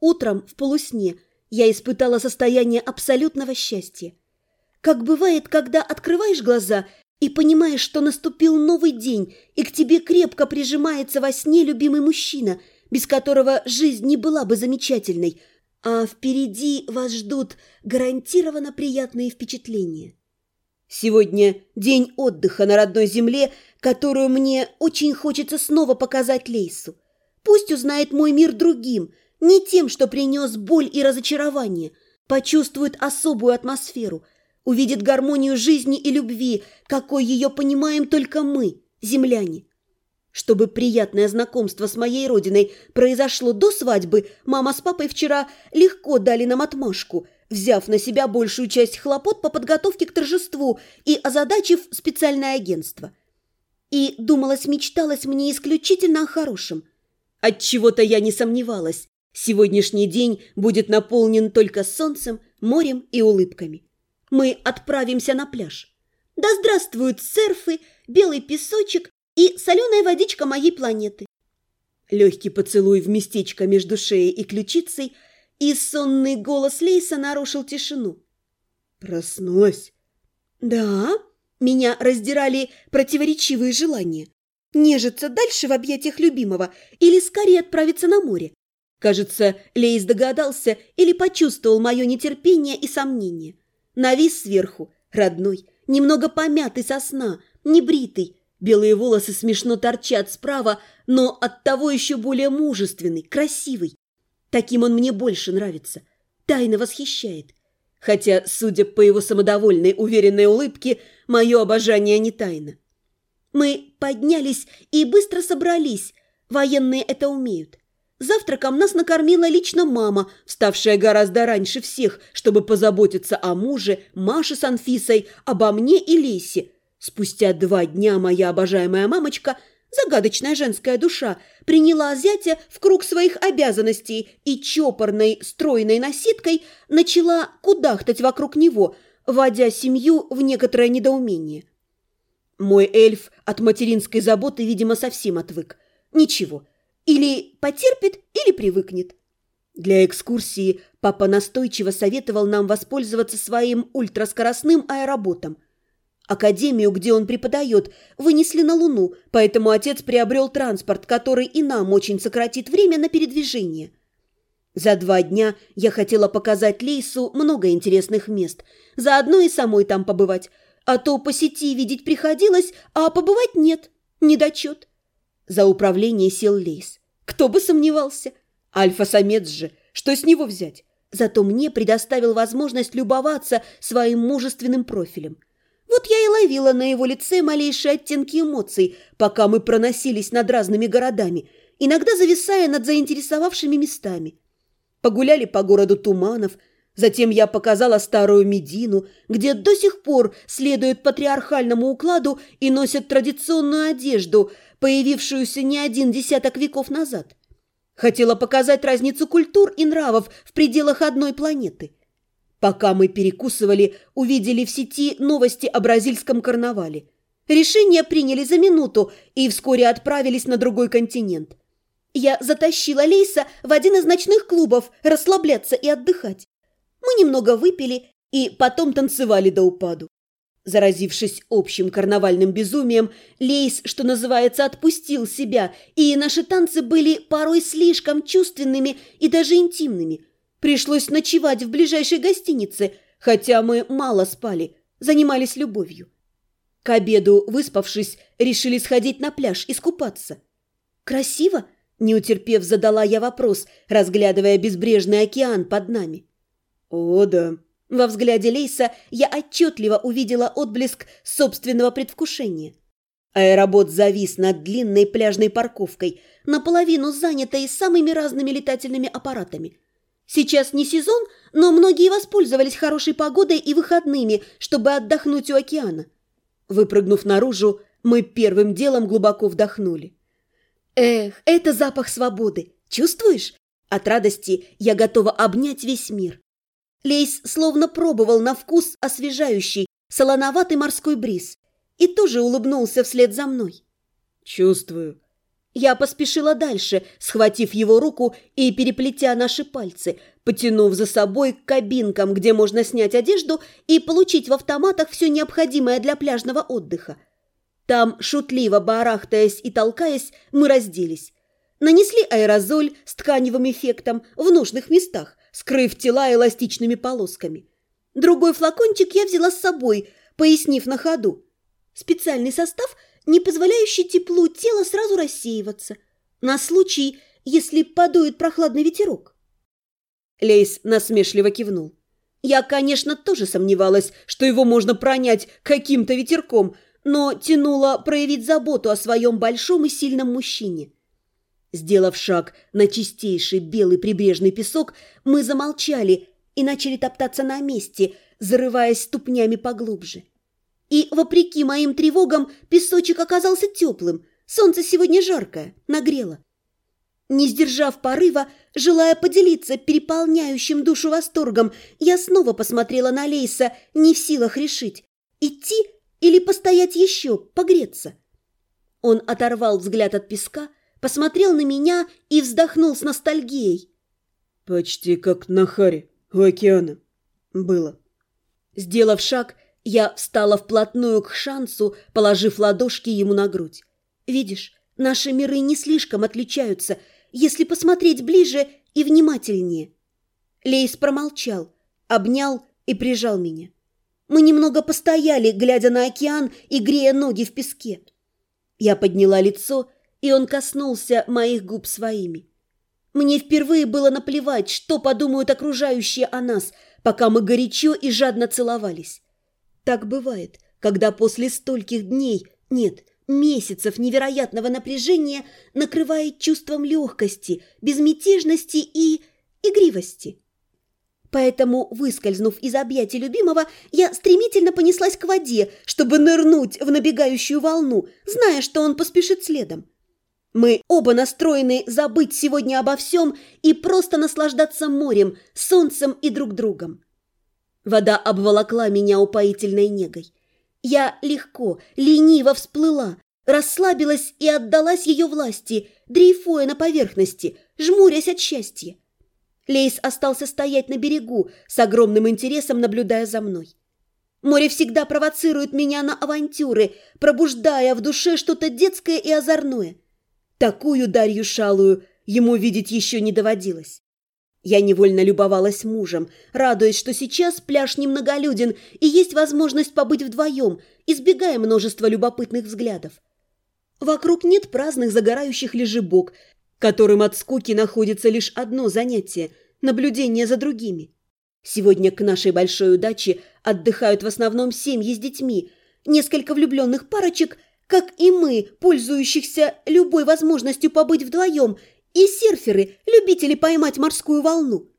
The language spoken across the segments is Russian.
Утром в полусне я испытала состояние абсолютного счастья. Как бывает, когда открываешь глаза и понимаешь, что наступил новый день, и к тебе крепко прижимается во сне любимый мужчина, без которого жизнь не была бы замечательной, а впереди вас ждут гарантированно приятные впечатления. Сегодня день отдыха на родной земле, которую мне очень хочется снова показать Лейсу. Пусть узнает мой мир другим, не тем, что принес боль и разочарование, почувствует особую атмосферу – увидит гармонию жизни и любви, какой ее понимаем только мы, земляне. Чтобы приятное знакомство с моей родиной произошло до свадьбы, мама с папой вчера легко дали нам отмашку, взяв на себя большую часть хлопот по подготовке к торжеству и озадачив специальное агентство. И думалось-мечталось мне исключительно о хорошем. От чего то я не сомневалась. Сегодняшний день будет наполнен только солнцем, морем и улыбками мы отправимся на пляж. Да здравствуют серфы, белый песочек и соленая водичка моей планеты. Легкий поцелуй в местечко между шеей и ключицей, и сонный голос Лейса нарушил тишину. Проснулась? Да, меня раздирали противоречивые желания. Нежиться дальше в объятиях любимого или скорее отправиться на море. Кажется, Лейс догадался или почувствовал мое нетерпение и сомнение. Навис сверху, родной, немного помятый со сна, небритый. Белые волосы смешно торчат справа, но оттого еще более мужественный, красивый. Таким он мне больше нравится. Тайно восхищает. Хотя, судя по его самодовольной, уверенной улыбке, мое обожание не тайно. Мы поднялись и быстро собрались. Военные это умеют. Завтраком нас накормила лично мама, вставшая гораздо раньше всех, чтобы позаботиться о муже, Маше с Анфисой, обо мне и Лесе. Спустя два дня моя обожаемая мамочка, загадочная женская душа, приняла зятя в круг своих обязанностей и чопорной, стройной носиткой начала кудахтать вокруг него, вводя семью в некоторое недоумение. Мой эльф от материнской заботы, видимо, совсем отвык. Ничего, или потерпит, или привыкнет. Для экскурсии папа настойчиво советовал нам воспользоваться своим ультраскоростным аэроботом. Академию, где он преподает, вынесли на Луну, поэтому отец приобрел транспорт, который и нам очень сократит время на передвижение. За два дня я хотела показать Лейсу много интересных мест, заодно и самой там побывать, а то по сети видеть приходилось, а побывать нет, недочет. За управление сел Лейс. Кто бы сомневался? Альфа-самец же, что с него взять? Зато мне предоставил возможность любоваться своим мужественным профилем. Вот я и ловила на его лице малейшие оттенки эмоций, пока мы проносились над разными городами, иногда зависая над заинтересовавшими местами. Погуляли по городу Туманов, затем я показала старую Медину, где до сих пор следуют патриархальному укладу и носят традиционную одежду – появившуюся не один десяток веков назад. Хотела показать разницу культур и нравов в пределах одной планеты. Пока мы перекусывали, увидели в сети новости о бразильском карнавале. Решение приняли за минуту и вскоре отправились на другой континент. Я затащила Лейса в один из ночных клубов расслабляться и отдыхать. Мы немного выпили и потом танцевали до упаду. Заразившись общим карнавальным безумием, Лейс, что называется, отпустил себя, и наши танцы были порой слишком чувственными и даже интимными. Пришлось ночевать в ближайшей гостинице, хотя мы мало спали, занимались любовью. К обеду, выспавшись, решили сходить на пляж, искупаться. «Красиво?» – не утерпев, задала я вопрос, разглядывая безбрежный океан под нами. «О, да», во взгляде Лейса я отчетливо увидела отблеск собственного предвкушения. Аэробот завис над длинной пляжной парковкой, наполовину занятой самыми разными летательными аппаратами. Сейчас не сезон, но многие воспользовались хорошей погодой и выходными, чтобы отдохнуть у океана. Выпрыгнув наружу, мы первым делом глубоко вдохнули. Эх, это запах свободы. Чувствуешь? От радости я готова обнять весь мир. Лейс словно пробовал на вкус освежающий, солоноватый морской бриз и тоже улыбнулся вслед за мной. «Чувствую». Я поспешила дальше, схватив его руку и переплетя наши пальцы, потянув за собой к кабинкам, где можно снять одежду и получить в автоматах все необходимое для пляжного отдыха. Там, шутливо барахтаясь и толкаясь, мы разделись. Нанесли аэрозоль с тканевым эффектом в нужных местах, скрыв тела эластичными полосками. Другой флакончик я взяла с собой, пояснив на ходу. Специальный состав – не позволяющий теплу тела сразу рассеиваться, на случай, если подует прохладный ветерок. Лейс насмешливо кивнул. Я, конечно, тоже сомневалась, что его можно пронять каким-то ветерком, но тянула проявить заботу о своем большом и сильном мужчине. Сделав шаг на чистейший белый прибрежный песок, мы замолчали и начали топтаться на месте, зарываясь ступнями поглубже. И, вопреки моим тревогам, песочек оказался теплым. Солнце сегодня жаркое, нагрело. Не сдержав порыва, желая поделиться переполняющим душу восторгом, я снова посмотрела на Лейса, не в силах решить, идти или постоять еще, погреться. Он оторвал взгляд от песка, посмотрел на меня и вздохнул с ностальгией. «Почти как на Харе у океана. Было». Сделав шаг, я встала вплотную к шансу, положив ладошки ему на грудь. «Видишь, наши миры не слишком отличаются, если посмотреть ближе и внимательнее». Лейс промолчал, обнял и прижал меня. Мы немного постояли, глядя на океан и грея ноги в песке. Я подняла лицо, и он коснулся моих губ своими. Мне впервые было наплевать, что подумают окружающие о нас, пока мы горячо и жадно целовались. Так бывает, когда после стольких дней, нет, месяцев невероятного напряжения накрывает чувством легкости, безмятежности и игривости. Поэтому, выскользнув из объятий любимого, я стремительно понеслась к воде, чтобы нырнуть в набегающую волну, зная, что он поспешит следом. Мы оба настроены забыть сегодня обо всем и просто наслаждаться морем, солнцем и друг другом. Вода обволокла меня упоительной негой. Я легко, лениво всплыла, расслабилась и отдалась ее власти, дрейфуя на поверхности, жмурясь от счастья. Лейс остался стоять на берегу, с огромным интересом наблюдая за мной. Море всегда провоцирует меня на авантюры, пробуждая в душе что-то детское и озорное. Такую Дарью Шалую ему видеть еще не доводилось. Я невольно любовалась мужем, радуясь, что сейчас пляж немноголюден и есть возможность побыть вдвоем, избегая множества любопытных взглядов. Вокруг нет праздных загорающих лежебок, которым от скуки находится лишь одно занятие – наблюдение за другими. Сегодня к нашей большой удаче отдыхают в основном семьи с детьми, несколько влюбленных парочек, как и мы, пользующихся любой возможностью побыть вдвоем – и серферы, любители поймать морскую волну.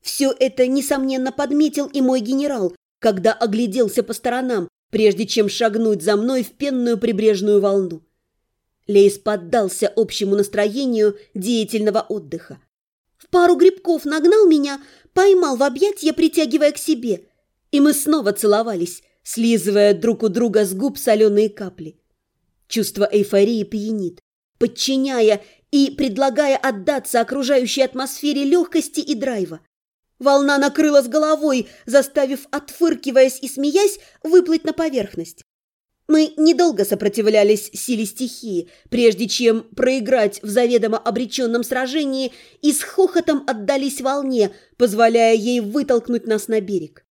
Все это, несомненно, подметил и мой генерал, когда огляделся по сторонам, прежде чем шагнуть за мной в пенную прибрежную волну. Лейс поддался общему настроению деятельного отдыха. В пару грибков нагнал меня, поймал в объятья, притягивая к себе, и мы снова целовались, слизывая друг у друга с губ соленые капли. Чувство эйфории пьянит, подчиняя и предлагая отдаться окружающей атмосфере легкости и драйва. Волна накрыла с головой, заставив, отфыркиваясь и смеясь, выплыть на поверхность. Мы недолго сопротивлялись силе стихии, прежде чем проиграть в заведомо обреченном сражении и с хохотом отдались волне, позволяя ей вытолкнуть нас на берег.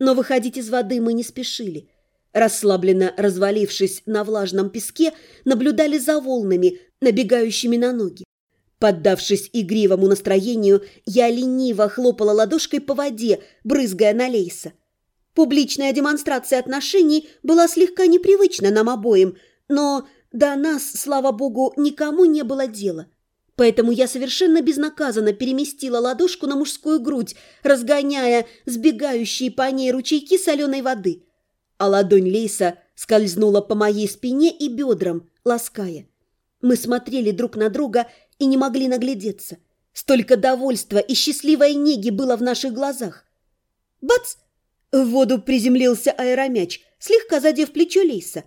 Но выходить из воды мы не спешили. Расслабленно развалившись на влажном песке, наблюдали за волнами, набегающими на ноги. Поддавшись игривому настроению, я лениво хлопала ладошкой по воде, брызгая на Лейса. Публичная демонстрация отношений была слегка непривычна нам обоим, но до нас, слава богу, никому не было дела. Поэтому я совершенно безнаказанно переместила ладошку на мужскую грудь, разгоняя сбегающие по ней ручейки соленой воды. А ладонь Лейса скользнула по моей спине и бедрам, лаская. Мы смотрели друг на друга и не могли наглядеться. Столько довольства и счастливой неги было в наших глазах. Бац! В воду приземлился аэромяч, слегка задев плечо Лейса.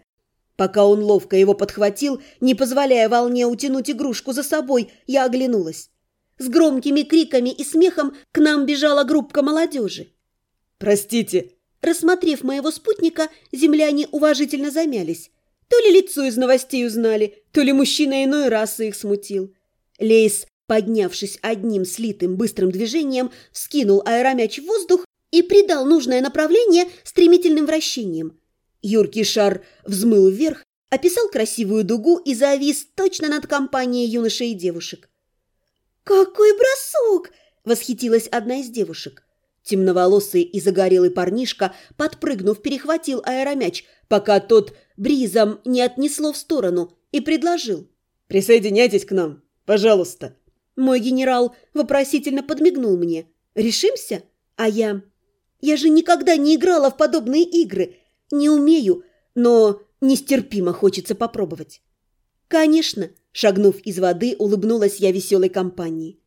Пока он ловко его подхватил, не позволяя волне утянуть игрушку за собой, я оглянулась. С громкими криками и смехом к нам бежала группка молодежи. «Простите!» Рассмотрев моего спутника, земляне уважительно замялись. То ли лицо из новостей узнали, то ли мужчина иной расы их смутил. Лейс, поднявшись одним слитым быстрым движением, вскинул аэромяч в воздух и придал нужное направление стремительным вращением. Юркий шар взмыл вверх, описал красивую дугу и завис точно над компанией юношей и девушек. «Какой бросок!» – восхитилась одна из девушек. Темноволосый и загорелый парнишка, подпрыгнув, перехватил аэромяч, пока тот бризом не отнесло в сторону, и предложил. «Присоединяйтесь к нам, пожалуйста». Мой генерал вопросительно подмигнул мне. «Решимся?» А я... Я же никогда не играла в подобные игры. Не умею, но нестерпимо хочется попробовать. Конечно, шагнув из воды, улыбнулась я веселой компании.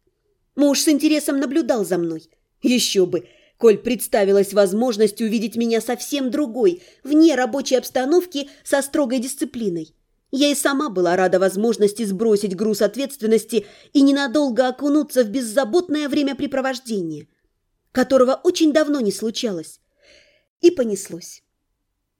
Муж с интересом наблюдал за мной. Еще бы, коль представилась возможность увидеть меня совсем другой, вне рабочей обстановки со строгой дисциплиной. Я и сама была рада возможности сбросить груз ответственности и ненадолго окунуться в беззаботное времяпрепровождение, которого очень давно не случалось. И понеслось.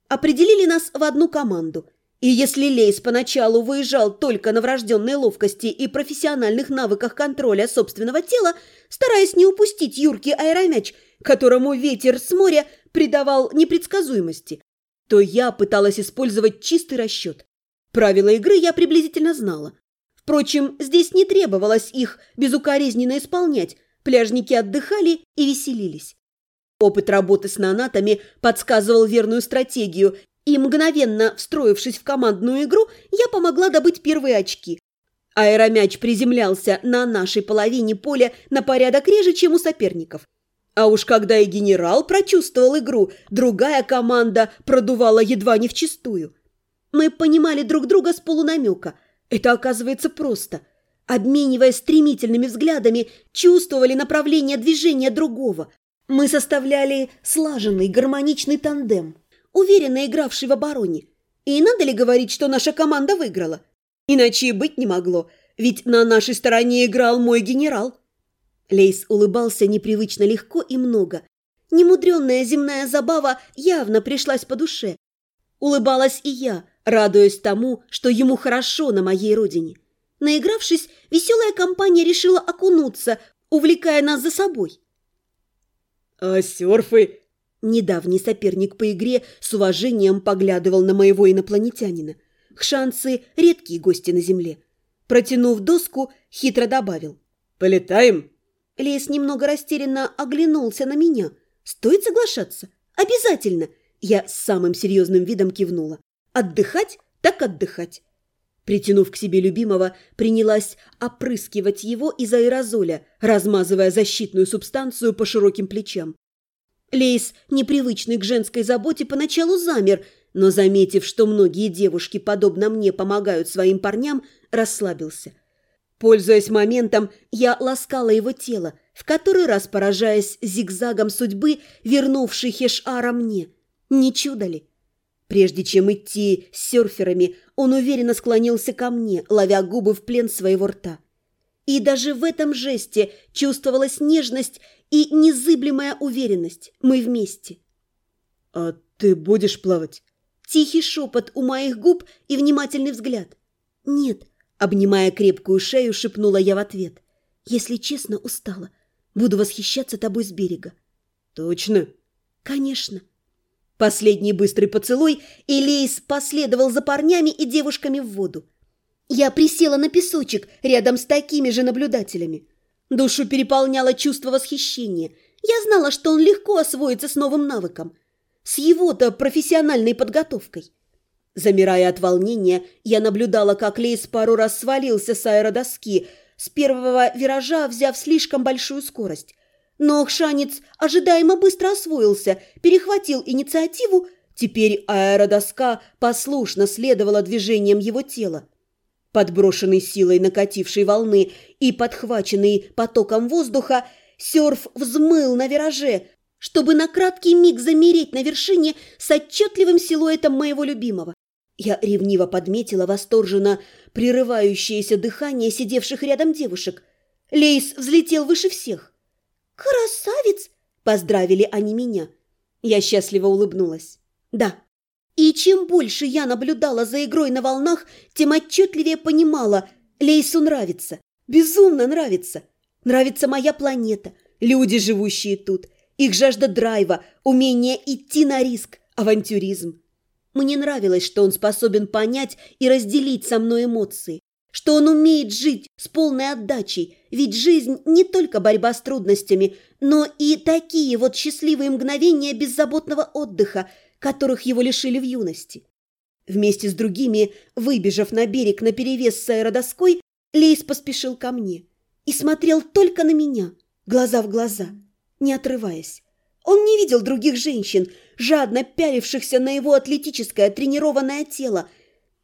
Определили нас в одну команду – и если Лейс поначалу выезжал только на врожденной ловкости и профессиональных навыках контроля собственного тела, стараясь не упустить юркий аэромяч, которому ветер с моря придавал непредсказуемости, то я пыталась использовать чистый расчет. Правила игры я приблизительно знала. Впрочем, здесь не требовалось их безукоризненно исполнять, пляжники отдыхали и веселились. Опыт работы с нанатами подсказывал верную стратегию и, мгновенно встроившись в командную игру, я помогла добыть первые очки. Аэромяч приземлялся на нашей половине поля на порядок реже, чем у соперников. А уж когда и генерал прочувствовал игру, другая команда продувала едва не вчистую. Мы понимали друг друга с полунамека. Это оказывается просто. Обмениваясь стремительными взглядами, чувствовали направление движения другого. Мы составляли слаженный гармоничный тандем уверенно игравший в обороне. И надо ли говорить, что наша команда выиграла? Иначе и быть не могло, ведь на нашей стороне играл мой генерал. Лейс улыбался непривычно легко и много. Немудренная земная забава явно пришлась по душе. Улыбалась и я, радуясь тому, что ему хорошо на моей родине. Наигравшись, веселая компания решила окунуться, увлекая нас за собой. «А серфы Недавний соперник по игре с уважением поглядывал на моего инопланетянина. Хшанцы – редкие гости на Земле. Протянув доску, хитро добавил. «Полетаем?» Лес немного растерянно оглянулся на меня. «Стоит соглашаться? Обязательно!» Я с самым серьезным видом кивнула. «Отдыхать? Так отдыхать!» Притянув к себе любимого, принялась опрыскивать его из аэрозоля, размазывая защитную субстанцию по широким плечам. Лейс, непривычный к женской заботе, поначалу замер, но, заметив, что многие девушки, подобно мне, помогают своим парням, расслабился. Пользуясь моментом, я ласкала его тело, в который раз поражаясь зигзагом судьбы, вернувшей Хешара мне. Не чудо ли? Прежде чем идти с серферами, он уверенно склонился ко мне, ловя губы в плен своего рта. И даже в этом жесте чувствовалась нежность и незыблемая уверенность. Мы вместе. «А ты будешь плавать?» Тихий шепот у моих губ и внимательный взгляд. «Нет», — обнимая крепкую шею, шепнула я в ответ. «Если честно, устала. Буду восхищаться тобой с берега». «Точно?» «Конечно». Последний быстрый поцелуй, и Лейс последовал за парнями и девушками в воду. Я присела на песочек рядом с такими же наблюдателями. Душу переполняло чувство восхищения. Я знала, что он легко освоится с новым навыком. С его-то профессиональной подготовкой. Замирая от волнения, я наблюдала, как Лейс пару раз свалился с аэродоски, с первого виража взяв слишком большую скорость. Но Хшанец ожидаемо быстро освоился, перехватил инициативу, теперь аэродоска послушно следовала движениям его тела подброшенный силой накатившей волны и подхваченный потоком воздуха, серф взмыл на вираже, чтобы на краткий миг замереть на вершине с отчетливым силуэтом моего любимого. Я ревниво подметила восторженно прерывающееся дыхание сидевших рядом девушек. Лейс взлетел выше всех. «Красавец!» – поздравили они меня. Я счастливо улыбнулась. «Да». И чем больше я наблюдала за игрой на волнах, тем отчетливее понимала, Лейсу нравится. Безумно нравится. Нравится моя планета, люди, живущие тут, их жажда драйва, умение идти на риск, авантюризм. Мне нравилось, что он способен понять и разделить со мной эмоции, что он умеет жить с полной отдачей, ведь жизнь не только борьба с трудностями, но и такие вот счастливые мгновения беззаботного отдыха, которых его лишили в юности. Вместе с другими, выбежав на берег наперевес с аэродоской, Лейс поспешил ко мне и смотрел только на меня, глаза в глаза, не отрываясь. Он не видел других женщин, жадно пялившихся на его атлетическое тренированное тело,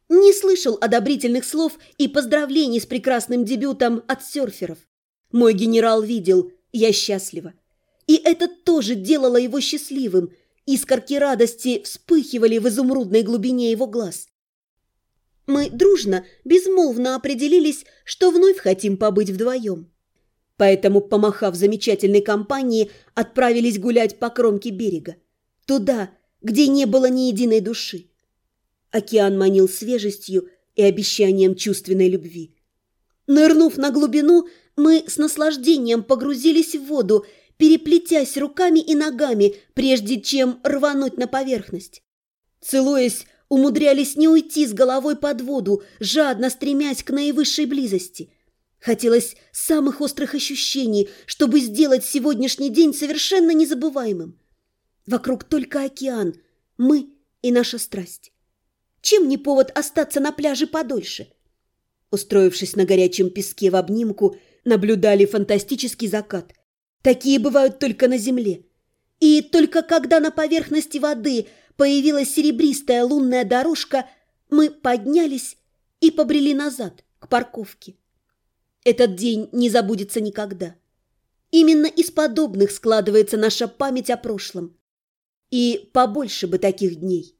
не слышал одобрительных слов и поздравлений с прекрасным дебютом от серферов. Мой генерал видел, я счастлива. И это тоже делало его счастливым. Искорки радости вспыхивали в изумрудной глубине его глаз. Мы дружно, безмолвно определились, что вновь хотим побыть вдвоем. Поэтому, помахав замечательной компании, отправились гулять по кромке берега. Туда, где не было ни единой души. Океан манил свежестью и обещанием чувственной любви. Нырнув на глубину, мы с наслаждением погрузились в воду, переплетясь руками и ногами, прежде чем рвануть на поверхность. Целуясь, умудрялись не уйти с головой под воду, жадно стремясь к наивысшей близости – Хотелось самых острых ощущений, чтобы сделать сегодняшний день совершенно незабываемым. Вокруг только океан, мы и наша страсть. Чем не повод остаться на пляже подольше? Устроившись на горячем песке в обнимку, наблюдали фантастический закат. Такие бывают только на земле. И только когда на поверхности воды появилась серебристая лунная дорожка, мы поднялись и побрели назад, к парковке. Этот день не забудется никогда. Именно из подобных складывается наша память о прошлом. И побольше бы таких дней.